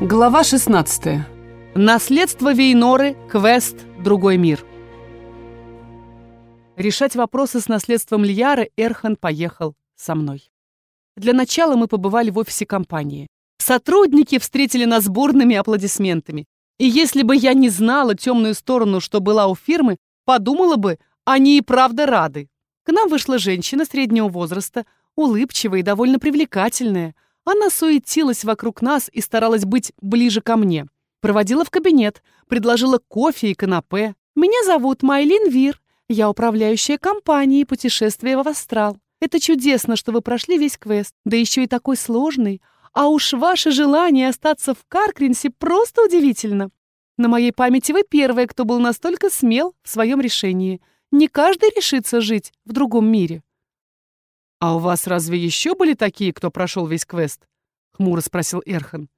Глава 16. Наследство Вейноры, квест «Другой мир». Решать вопросы с наследством Льяры Эрхан поехал со мной. Для начала мы побывали в офисе компании. Сотрудники встретили нас бурными аплодисментами. И если бы я не знала темную сторону, что была у фирмы, подумала бы, они и правда рады. К нам вышла женщина среднего возраста, улыбчивая и довольно привлекательная. Она суетилась вокруг нас и старалась быть ближе ко мне. Проводила в кабинет, предложила кофе и канапе. «Меня зовут Майлин Вир. Я управляющая компанией путешествия в Астрал. Это чудесно, что вы прошли весь квест, да еще и такой сложный. А уж ваше желание остаться в Каркринсе просто удивительно. На моей памяти вы первая, кто был настолько смел в своем решении. Не каждый решится жить в другом мире. «А у вас разве еще были такие, кто прошел весь квест?» — хмуро спросил Эрхан.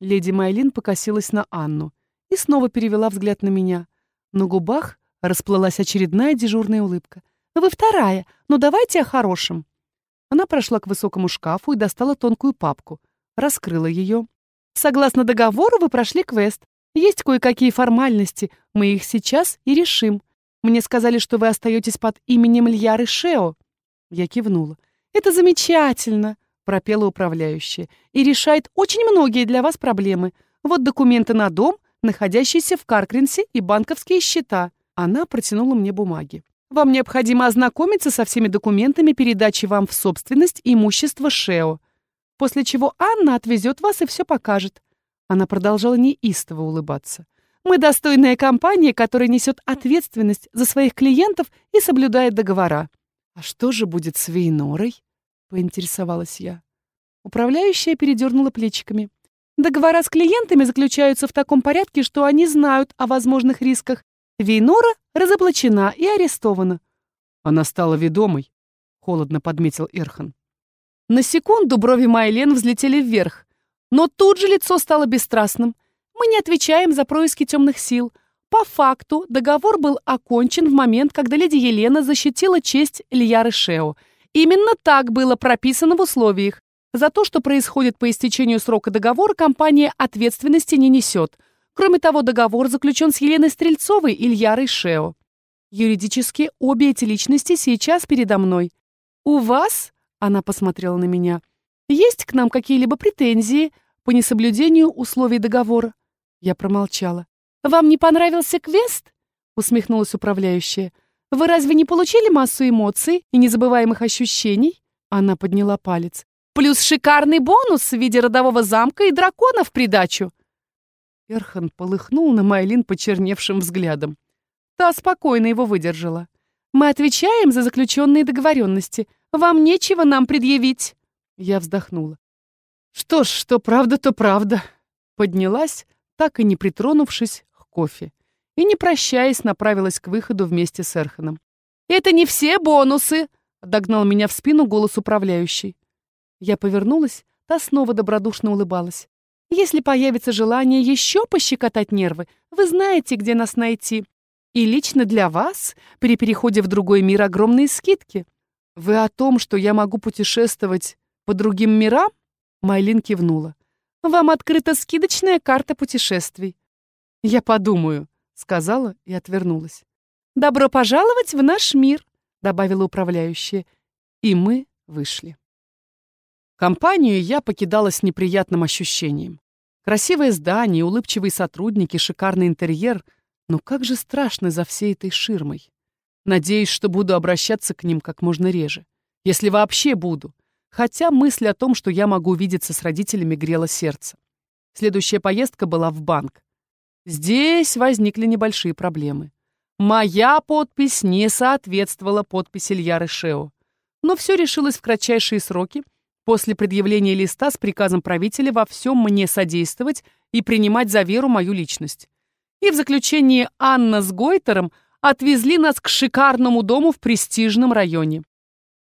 Леди Майлин покосилась на Анну и снова перевела взгляд на меня. На губах расплылась очередная дежурная улыбка. «Вы вторая, но давайте о хорошем». Она прошла к высокому шкафу и достала тонкую папку. Раскрыла ее. «Согласно договору, вы прошли квест. Есть кое-какие формальности, мы их сейчас и решим. Мне сказали, что вы остаетесь под именем Льяры Шео». Я кивнула. «Это замечательно!» — пропела управляющая. «И решает очень многие для вас проблемы. Вот документы на дом, находящиеся в Каркринсе, и банковские счета». Она протянула мне бумаги. «Вам необходимо ознакомиться со всеми документами передачи вам в собственность имущества Шео, после чего Анна отвезет вас и все покажет». Она продолжала неистово улыбаться. «Мы достойная компания, которая несет ответственность за своих клиентов и соблюдает договора. «А что же будет с Вейнорой?» — поинтересовалась я. Управляющая передернула плечиками. «Договора с клиентами заключаются в таком порядке, что они знают о возможных рисках. Вейнора разоблачена и арестована». «Она стала ведомой», — холодно подметил Эрхан. На секунду брови Майлен взлетели вверх, но тут же лицо стало бесстрастным. «Мы не отвечаем за происки темных сил. По факту договор был окончен в момент, когда леди Елена защитила честь Ильяры Шео. Именно так было прописано в условиях. За то, что происходит по истечению срока договора, компания ответственности не несет. Кроме того, договор заключен с Еленой Стрельцовой и Ильярой Шео. Юридически обе эти личности сейчас передо мной. «У вас?» — она посмотрела на меня. «Есть к нам какие-либо претензии по несоблюдению условий договора?» Я промолчала. «Вам не понравился квест?» — усмехнулась управляющая. «Вы разве не получили массу эмоций и незабываемых ощущений?» Она подняла палец. «Плюс шикарный бонус в виде родового замка и дракона в придачу!» Эрхан полыхнул на Майлин почерневшим взглядом. Та спокойно его выдержала. «Мы отвечаем за заключенные договоренности. Вам нечего нам предъявить!» Я вздохнула. «Что ж, что правда, то правда!» Поднялась, так и не притронувшись кофе и, не прощаясь, направилась к выходу вместе с Эрханом. «Это не все бонусы!» — догнал меня в спину голос управляющей. Я повернулась, та снова добродушно улыбалась. «Если появится желание еще пощекотать нервы, вы знаете, где нас найти. И лично для вас при переходе в другой мир огромные скидки. Вы о том, что я могу путешествовать по другим мирам?» Майлин кивнула. «Вам открыта скидочная карта путешествий. «Я подумаю», — сказала и отвернулась. «Добро пожаловать в наш мир», — добавила управляющая. И мы вышли. Компанию я покидала с неприятным ощущением. Красивое здание, улыбчивые сотрудники, шикарный интерьер. Но как же страшно за всей этой ширмой. Надеюсь, что буду обращаться к ним как можно реже. Если вообще буду. Хотя мысль о том, что я могу увидеться с родителями, грела сердце. Следующая поездка была в банк. Здесь возникли небольшие проблемы. Моя подпись не соответствовала подписи Ильяры Шео. Но все решилось в кратчайшие сроки, после предъявления листа с приказом правителя во всем мне содействовать и принимать за веру мою личность. И в заключении Анна с Гойтером отвезли нас к шикарному дому в престижном районе.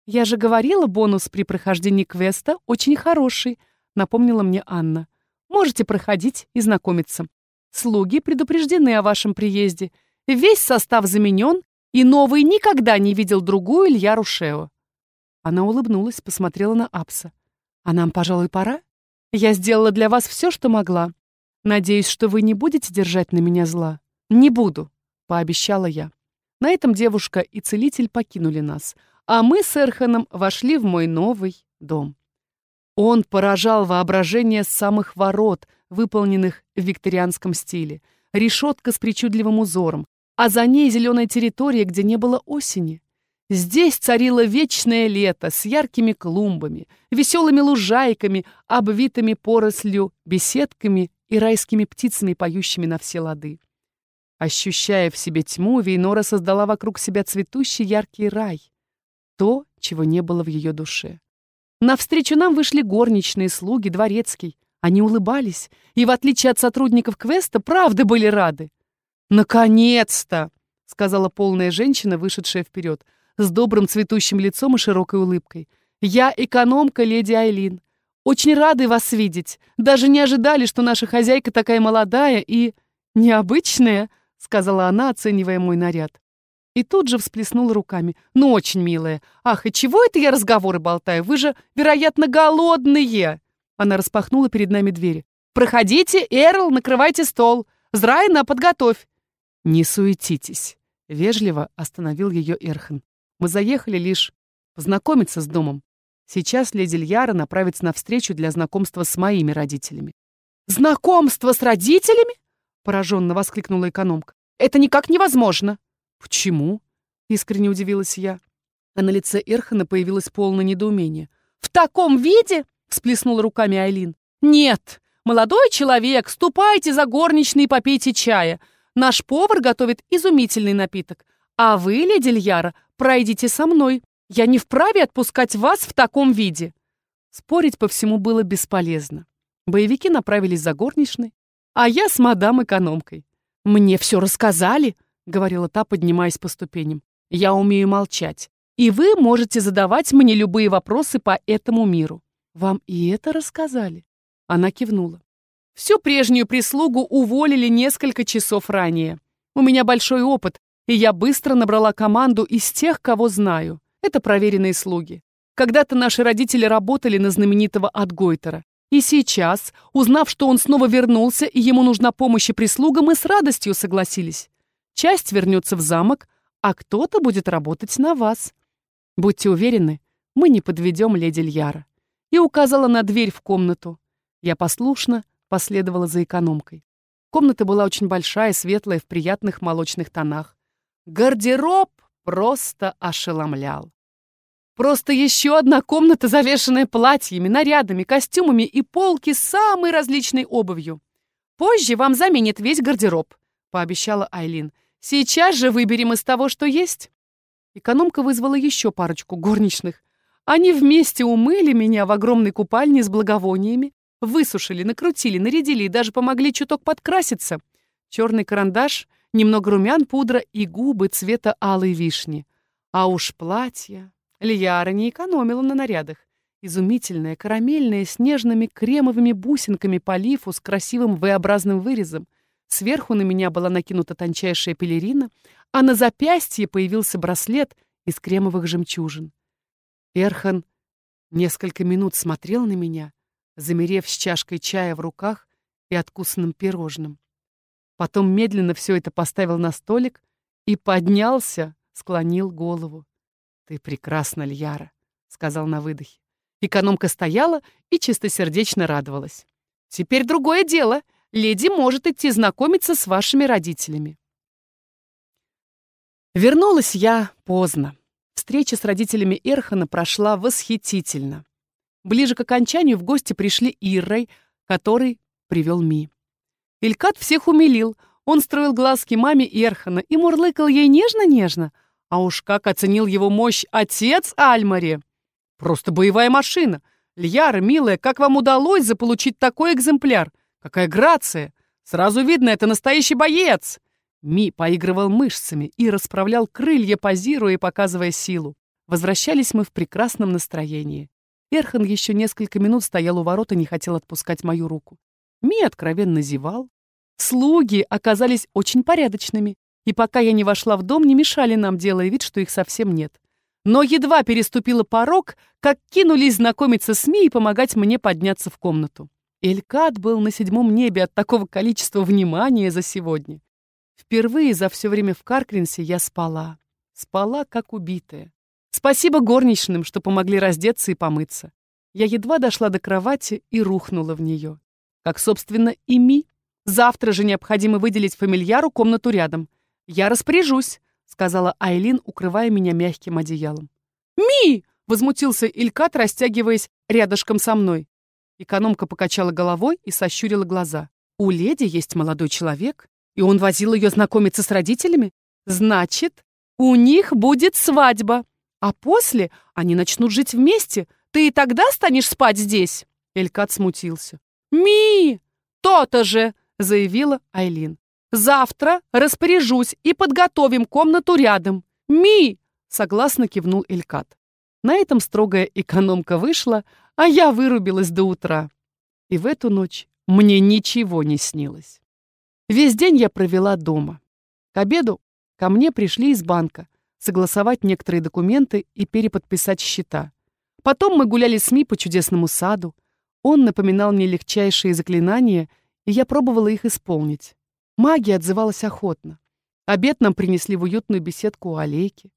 «Я же говорила, бонус при прохождении квеста очень хороший», напомнила мне Анна. «Можете проходить и знакомиться. Слуги предупреждены о вашем приезде. Весь состав заменен, и новый никогда не видел другую Илья Рушео. Она улыбнулась, посмотрела на Апса. «А нам, пожалуй, пора?» Я сделала для вас все, что могла. Надеюсь, что вы не будете держать на меня зла. Не буду, пообещала я. На этом девушка и целитель покинули нас, а мы с Эрханом вошли в мой новый дом. Он поражал воображение самых ворот, выполненных в викторианском стиле. Решетка с причудливым узором, а за ней зеленая территория, где не было осени. Здесь царило вечное лето с яркими клумбами, веселыми лужайками, обвитыми порослью, беседками и райскими птицами, поющими на все лады. Ощущая в себе тьму, Вейнора создала вокруг себя цветущий яркий рай. То, чего не было в ее душе. Навстречу нам вышли горничные, слуги, дворецкий. Они улыбались и, в отличие от сотрудников квеста, правда были рады. «Наконец-то!» — сказала полная женщина, вышедшая вперед — с добрым цветущим лицом и широкой улыбкой. «Я экономка леди Айлин. Очень рады вас видеть. Даже не ожидали, что наша хозяйка такая молодая и... необычная», — сказала она, оценивая мой наряд. И тут же всплеснула руками. «Ну, очень милая. Ах, и чего это я разговоры болтаю? Вы же, вероятно, голодные!» Она распахнула перед нами двери. «Проходите, Эрл, накрывайте стол. Зрайна, подготовь!» «Не суетитесь!» — вежливо остановил ее Эрхан. Мы заехали лишь познакомиться с домом. Сейчас леди Льяра направится на встречу для знакомства с моими родителями. «Знакомство с родителями?» — пораженно воскликнула экономка. «Это никак невозможно!» «Почему?» — искренне удивилась я. А на лице Эрхана появилось полное недоумение. «В таком виде?» — всплеснула руками Айлин. «Нет! Молодой человек, ступайте за горничной и попейте чая. Наш повар готовит изумительный напиток. А вы, леди Льяра, пройдите со мной. Я не вправе отпускать вас в таком виде». Спорить по всему было бесполезно. Боевики направились за горничной, а я с мадам-экономкой. «Мне все рассказали», — говорила та, поднимаясь по ступеням. «Я умею молчать, и вы можете задавать мне любые вопросы по этому миру». «Вам и это рассказали?» Она кивнула. Всю прежнюю прислугу уволили несколько часов ранее. У меня большой опыт, и я быстро набрала команду из тех, кого знаю. Это проверенные слуги. Когда-то наши родители работали на знаменитого Адгойтера. И сейчас, узнав, что он снова вернулся и ему нужна помощь и прислуга, мы с радостью согласились. Часть вернется в замок, а кто-то будет работать на вас. Будьте уверены, мы не подведем леди Льяра. И указала на дверь в комнату. Я послушно последовала за экономкой. Комната была очень большая, светлая, в приятных молочных тонах. Гардероб просто ошеломлял. Просто еще одна комната, завешенная платьями, нарядами, костюмами и полки с самой различной обувью. Позже вам заменит весь гардероб, пообещала Айлин. Сейчас же выберем из того, что есть. Экономка вызвала еще парочку горничных. Они вместе умыли меня в огромной купальне с благовониями, высушили, накрутили, нарядили и даже помогли чуток подкраситься. Черный карандаш немного румян, пудра и губы цвета алой вишни. А уж платье. Лияра не экономила на нарядах. Изумительное, карамельное, с нежными кремовыми бусинками по лифу с красивым V-образным вырезом. Сверху на меня была накинута тончайшая пелерина, а на запястье появился браслет из кремовых жемчужин. Эрхан несколько минут смотрел на меня, замерев с чашкой чая в руках и откусанным пирожным. Потом медленно все это поставил на столик и поднялся, склонил голову. «Ты прекрасна, Льяра», — сказал на выдохе. Экономка стояла и чистосердечно радовалась. «Теперь другое дело. Леди может идти знакомиться с вашими родителями». Вернулась я поздно. Встреча с родителями Эрхана прошла восхитительно. Ближе к окончанию в гости пришли Иррой, который привел Ми. Илькат всех умилил. Он строил глазки маме Эрхана и мурлыкал ей нежно-нежно. А уж как оценил его мощь отец Альмари. Просто боевая машина. Льяра, милая, как вам удалось заполучить такой экземпляр? Какая грация! Сразу видно, это настоящий боец!» Ми поигрывал мышцами и расправлял крылья, позируя и показывая силу. Возвращались мы в прекрасном настроении. Эрхан еще несколько минут стоял у ворот и не хотел отпускать мою руку. Ми откровенно зевал. Слуги оказались очень порядочными, и пока я не вошла в дом, не мешали нам, делая вид, что их совсем нет. Но едва переступила порог, как кинулись знакомиться с Ми и помогать мне подняться в комнату. Элькат был на седьмом небе от такого количества внимания за сегодня. Впервые за все время в Каркринсе я спала. Спала, как убитая. Спасибо горничным, что помогли раздеться и помыться. Я едва дошла до кровати и рухнула в нее. Как, собственно, и Ми. Завтра же необходимо выделить фамильяру комнату рядом. Я распоряжусь, сказала Айлин, укрывая меня мягким одеялом. Ми! возмутился Илькат, растягиваясь рядышком со мной. Экономка покачала головой и сощурила глаза. У леди есть молодой человек, и он возил ее знакомиться с родителями. Значит, у них будет свадьба. А после они начнут жить вместе. Ты и тогда станешь спать здесь?» Элькат смутился. «Ми! То-то же!» — заявила Айлин. «Завтра распоряжусь и подготовим комнату рядом. Ми!» — согласно кивнул Элькат. На этом строгая экономка вышла, а я вырубилась до утра. И в эту ночь мне ничего не снилось. Весь день я провела дома. К обеду ко мне пришли из банка согласовать некоторые документы и переподписать счета. Потом мы гуляли с Ми по чудесному саду. Он напоминал мне легчайшие заклинания, и я пробовала их исполнить. Магия отзывалась охотно. Обед нам принесли в уютную беседку у аллейки.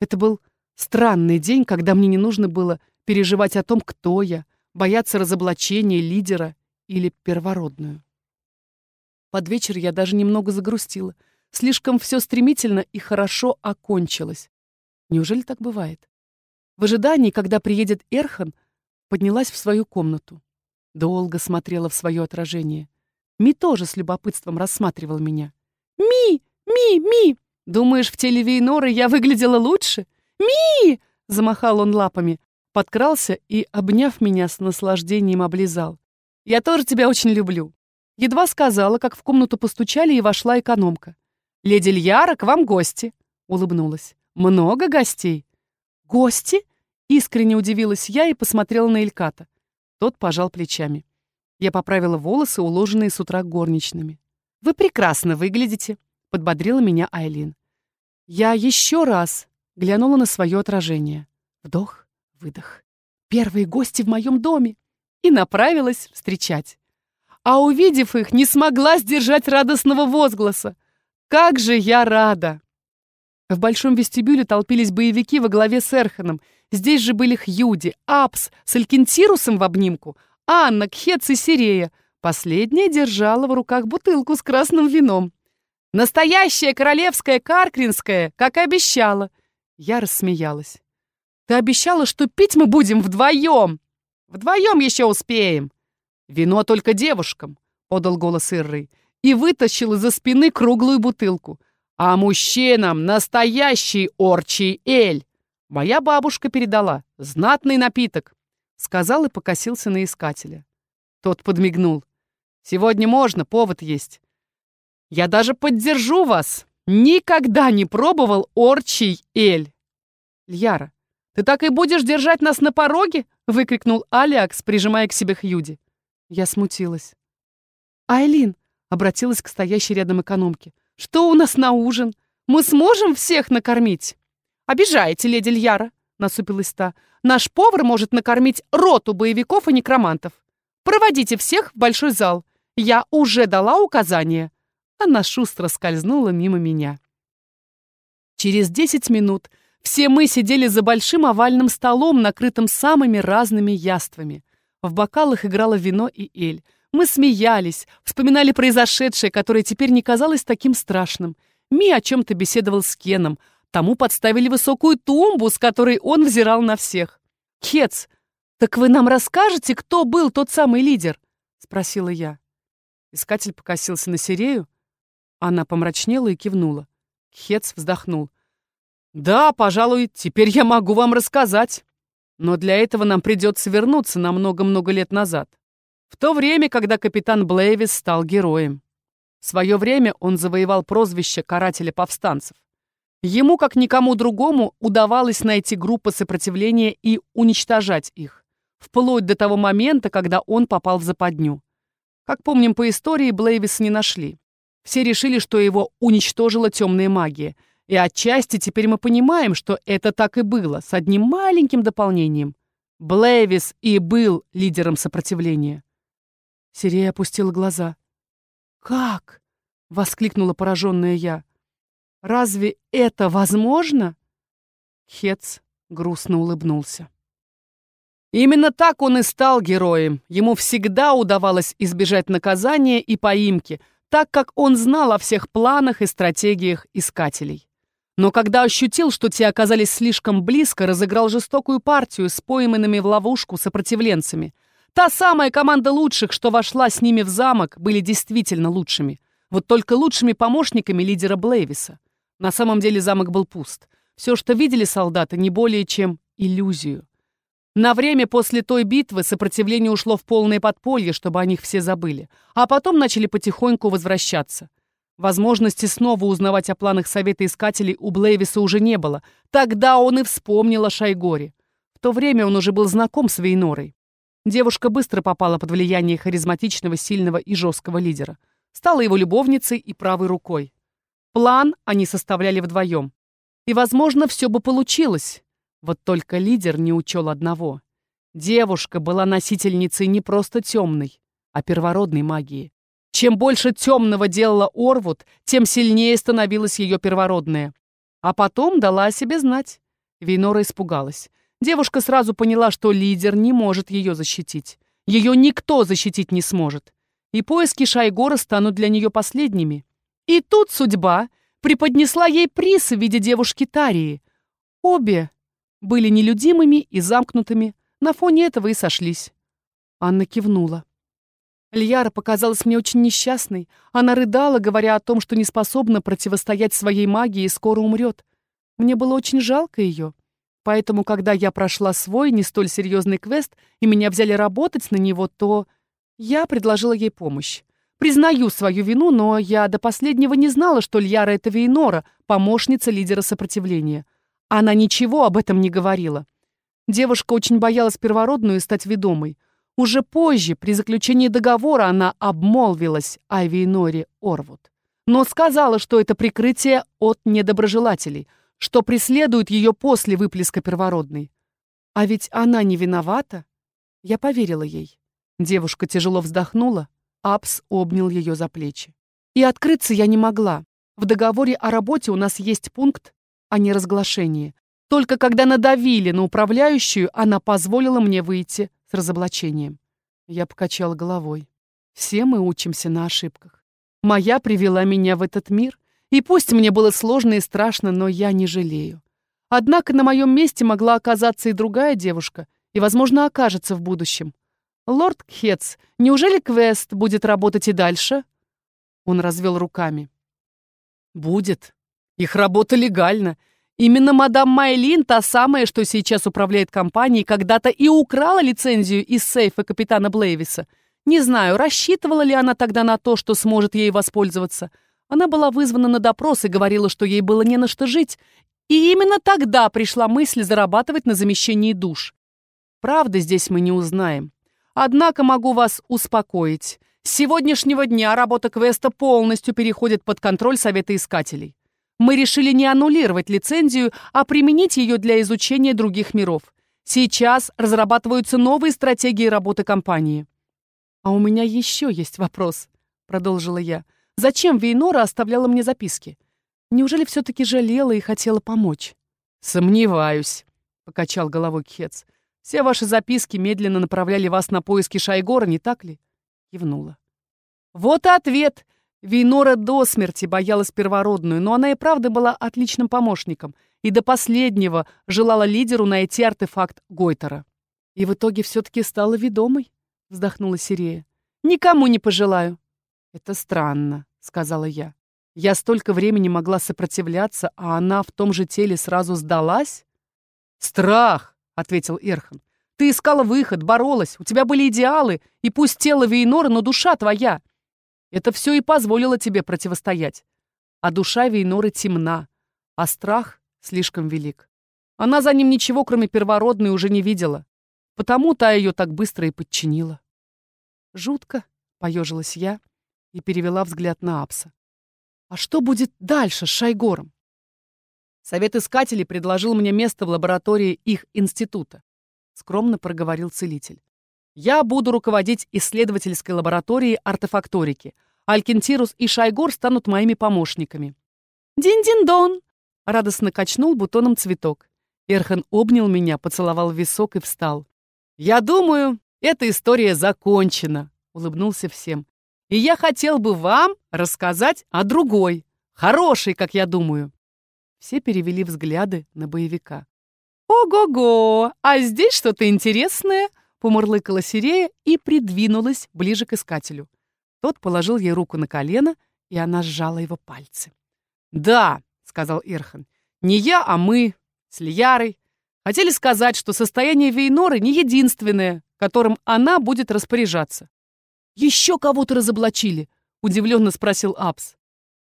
Это был странный день, когда мне не нужно было переживать о том, кто я, бояться разоблачения лидера или первородную. Под вечер я даже немного загрустила. Слишком все стремительно и хорошо окончилось. Неужели так бывает? В ожидании, когда приедет Эрхан, поднялась в свою комнату. Долго смотрела в свое отражение. Ми тоже с любопытством рассматривал меня. «Ми! Ми! Ми! Думаешь, в теле Вейноры я выглядела лучше? Ми!» Замахал он лапами, подкрался и, обняв меня, с наслаждением облизал. «Я тоже тебя очень люблю». Едва сказала, как в комнату постучали и вошла экономка. «Леди Льяра, к вам гости!» — улыбнулась. «Много гостей?» «Гости?» — искренне удивилась я и посмотрела на Эльката. Тот пожал плечами. Я поправила волосы, уложенные с утра горничными. «Вы прекрасно выглядите», — подбодрила меня Айлин. Я еще раз глянула на свое отражение. Вдох, выдох. Первые гости в моем доме. И направилась встречать. А увидев их, не смогла сдержать радостного возгласа. Как же я рада! В большом вестибюле толпились боевики во главе с Эрханом. Здесь же были Хьюди, Апс с Алькентирусом в обнимку, Анна, Кхец и Сирея. Последняя держала в руках бутылку с красным вином. «Настоящая королевская каркринская, как и обещала!» Я рассмеялась. «Ты обещала, что пить мы будем вдвоем!» «Вдвоем еще успеем!» «Вино только девушкам!» — подал голос Ирры и вытащил из-за спины круглую бутылку. «А мужчинам настоящий орчий эль!» Моя бабушка передала. Знатный напиток. Сказал и покосился на искателя. Тот подмигнул. Сегодня можно, повод есть. Я даже поддержу вас. Никогда не пробовал орчий эль. Льяра, ты так и будешь держать нас на пороге? Выкрикнул Алиакс, прижимая к себе Хьюди. Я смутилась. Айлин обратилась к стоящей рядом экономке. Что у нас на ужин? Мы сможем всех накормить? Обижаете, леди Льяра, насупилась та. Наш повар может накормить роту боевиков и некромантов. Проводите всех в большой зал. Я уже дала указание. Она шустро скользнула мимо меня. Через десять минут все мы сидели за большим овальным столом, накрытым самыми разными яствами. В бокалах играло вино и эль. Мы смеялись, вспоминали произошедшее, которое теперь не казалось таким страшным. Ми о чем-то беседовал с Кеном — Тому подставили высокую тумбу, с которой он взирал на всех. «Хец, так вы нам расскажете, кто был тот самый лидер?» — спросила я. Искатель покосился на Сирею. Она помрачнела и кивнула. Хец вздохнул. «Да, пожалуй, теперь я могу вам рассказать. Но для этого нам придется вернуться на много-много лет назад. В то время, когда капитан Блейвис стал героем. В свое время он завоевал прозвище «карателя повстанцев». Ему, как никому другому, удавалось найти группы сопротивления и уничтожать их, вплоть до того момента, когда он попал в западню. Как помним по истории, Блейвис не нашли. Все решили, что его уничтожила темная магия. И отчасти теперь мы понимаем, что это так и было, с одним маленьким дополнением. Блейвис и был лидером сопротивления. Сирея опустила глаза. «Как?» — воскликнула пораженная я. «Разве это возможно?» Хец грустно улыбнулся. Именно так он и стал героем. Ему всегда удавалось избежать наказания и поимки, так как он знал о всех планах и стратегиях искателей. Но когда ощутил, что те оказались слишком близко, разыграл жестокую партию с пойманными в ловушку сопротивленцами. Та самая команда лучших, что вошла с ними в замок, были действительно лучшими. Вот только лучшими помощниками лидера Блейвиса. На самом деле замок был пуст. Все, что видели солдаты, не более чем иллюзию. На время после той битвы сопротивление ушло в полное подполье, чтобы о них все забыли, а потом начали потихоньку возвращаться. Возможности снова узнавать о планах Совета Искателей у Блейвиса уже не было. Тогда он и вспомнил о Шайгоре. В то время он уже был знаком с Вейнорой. Девушка быстро попала под влияние харизматичного, сильного и жесткого лидера. Стала его любовницей и правой рукой. План они составляли вдвоем. И, возможно, все бы получилось, вот только лидер не учел одного. Девушка была носительницей не просто темной, а первородной магии. Чем больше темного делала Орвуд, тем сильнее становилась ее первородная. А потом дала о себе знать. Вейнора испугалась. Девушка сразу поняла, что лидер не может ее защитить. Ее никто защитить не сможет. И поиски Шайгора станут для нее последними. И тут судьба преподнесла ей приз в виде девушки Тарии. Обе были нелюдимыми и замкнутыми, на фоне этого и сошлись. Анна кивнула. Льяра показалась мне очень несчастной. Она рыдала, говоря о том, что не способна противостоять своей магии и скоро умрет. Мне было очень жалко ее. Поэтому, когда я прошла свой, не столь серьезный квест, и меня взяли работать на него, то я предложила ей помощь. Признаю свою вину, но я до последнего не знала, что Льяра — это Вейнора, помощница лидера сопротивления. Она ничего об этом не говорила. Девушка очень боялась первородную стать ведомой. Уже позже, при заключении договора, она обмолвилась о Вейноре Орвуд. Но сказала, что это прикрытие от недоброжелателей, что преследует ее после выплеска первородной. А ведь она не виновата. Я поверила ей. Девушка тяжело вздохнула, Апс обнял ее за плечи. И открыться я не могла. В договоре о работе у нас есть пункт, о неразглашении. Только когда надавили на управляющую, она позволила мне выйти с разоблачением. Я покачала головой. Все мы учимся на ошибках. Моя привела меня в этот мир, и пусть мне было сложно и страшно, но я не жалею. Однако на моем месте могла оказаться и другая девушка, и, возможно, окажется в будущем. Лорд Кхец, неужели квест будет работать и дальше? Он развел руками. Будет, их работа легальна. Именно мадам Майлин, та самая, что сейчас управляет компанией, когда-то и украла лицензию из сейфа капитана Блейвиса. Не знаю, рассчитывала ли она тогда на то, что сможет ей воспользоваться. Она была вызвана на допрос и говорила, что ей было не на что жить. И именно тогда пришла мысль зарабатывать на замещении душ. Правды здесь мы не узнаем. Однако могу вас успокоить. С сегодняшнего дня работа квеста полностью переходит под контроль Совета Искателей мы решили не аннулировать лицензию, а применить ее для изучения других миров. Сейчас разрабатываются новые стратегии работы компании. «А у меня еще есть вопрос», — продолжила я. «Зачем Вейнора оставляла мне записки? Неужели все-таки жалела и хотела помочь?» «Сомневаюсь», — покачал головой Кхец. «Все ваши записки медленно направляли вас на поиски Шайгора, не так ли?» Кивнула. «Вот и ответ. Вейнора до смерти боялась первородную, но она и правда была отличным помощником и до последнего желала лидеру найти артефакт Гойтера. И в итоге все-таки стала ведомой, вздохнула Сирея. Никому не пожелаю. Это странно, сказала я. Я столько времени могла сопротивляться, а она в том же теле сразу сдалась? Страх, ответил Эрхан. Ты искала выход, боролась, у тебя были идеалы, и пусть тело Вейнора, но душа твоя. Это все и позволило тебе противостоять. А душа Вейноры темна, а страх слишком велик. Она за ним ничего, кроме первородной, уже не видела. Потому та ее так быстро и подчинила. Жутко, поежилась я и перевела взгляд на Апса. А что будет дальше с Шайгором? Совет искателей предложил мне место в лаборатории их института, скромно проговорил целитель. Я буду руководить исследовательской лабораторией артефакторики. Алькентирус и Шайгор станут моими помощниками. «Дин-дин-дон!» — радостно качнул бутоном цветок. Эрхан обнял меня, поцеловал висок и встал. «Я думаю, эта история закончена», — улыбнулся всем. «И я хотел бы вам рассказать о другой, хорошей, как я думаю». Все перевели взгляды на боевика. «Ого-го! А здесь что-то интересное!» — помурлыкала Сирея и придвинулась ближе к искателю. Тот положил ей руку на колено, и она сжала его пальцы. «Да», — сказал Ирхан, — «не я, а мы, с Лиярой, хотели сказать, что состояние Вейноры не единственное, которым она будет распоряжаться». «Еще кого-то разоблачили?» — удивленно спросил Апс.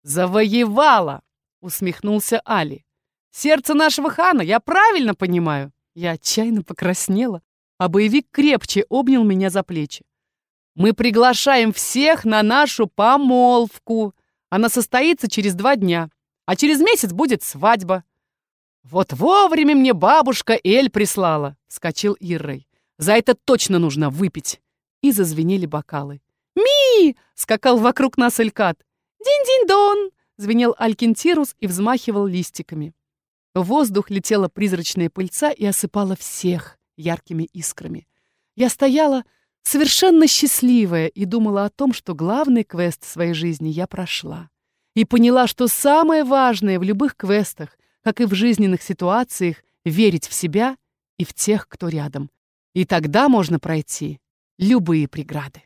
«Завоевала!» — усмехнулся Али. «Сердце нашего хана, я правильно понимаю?» Я отчаянно покраснела, а боевик крепче обнял меня за плечи. Мы приглашаем всех на нашу помолвку. Она состоится через два дня, а через месяц будет свадьба. Вот вовремя мне бабушка Эль прислала, вскочил Иррой. За это точно нужно выпить. И зазвенели бокалы. Ми! скакал вокруг нас Элькат. Динь-динь-дон! звенел Алькентирус и взмахивал листиками. В воздух летела призрачная пыльца и осыпала всех яркими искрами. Я стояла, совершенно счастливая и думала о том, что главный квест своей жизни я прошла. И поняла, что самое важное в любых квестах, как и в жизненных ситуациях, верить в себя и в тех, кто рядом. И тогда можно пройти любые преграды.